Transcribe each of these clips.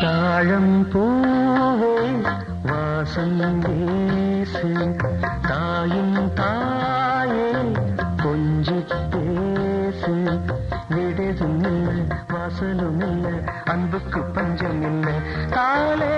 தாழம் பூவே வாசம் வீசு தாயும் தாயே கொஞ்சி பேசு விடுதும் இல்லை வாசலும் இல்லை அன்புக்கு பஞ்சம் இல்லை. காலே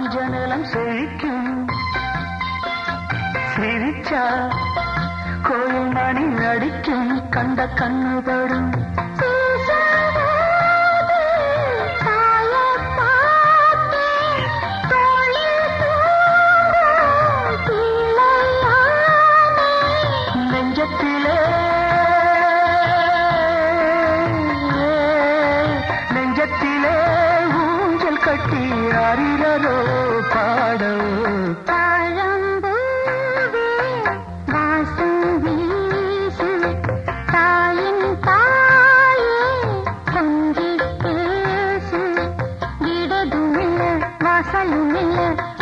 காஞ்ச நிலம் செழிக்கும். சிரிச்சா கோயில் மணி அடிக்கும் கண்ட கண்ணுபடும்.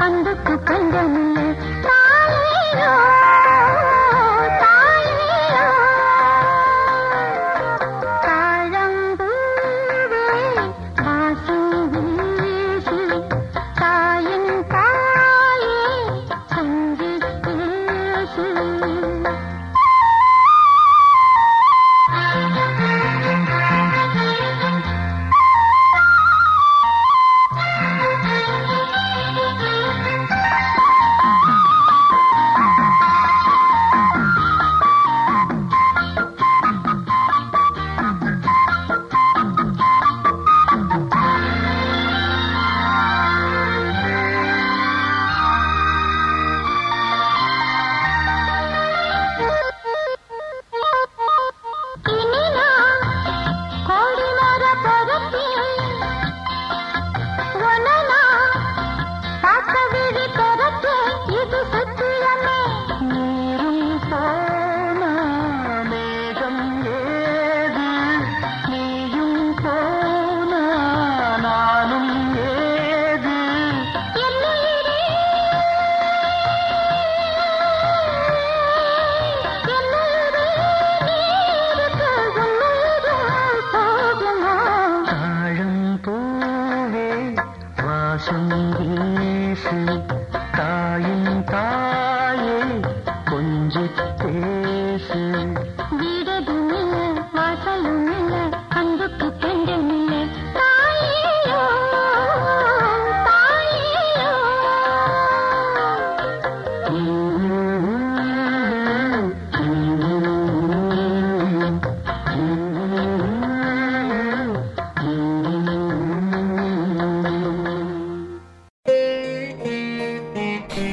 அன்புக்கு பஞ்சமில்ல வாசம் வீசு தாயின் தாயே கொஞ்சி பேசு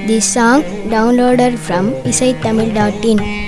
This song downloaded from isaitamil.in.